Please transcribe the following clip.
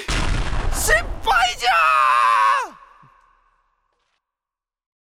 し失敗じゃ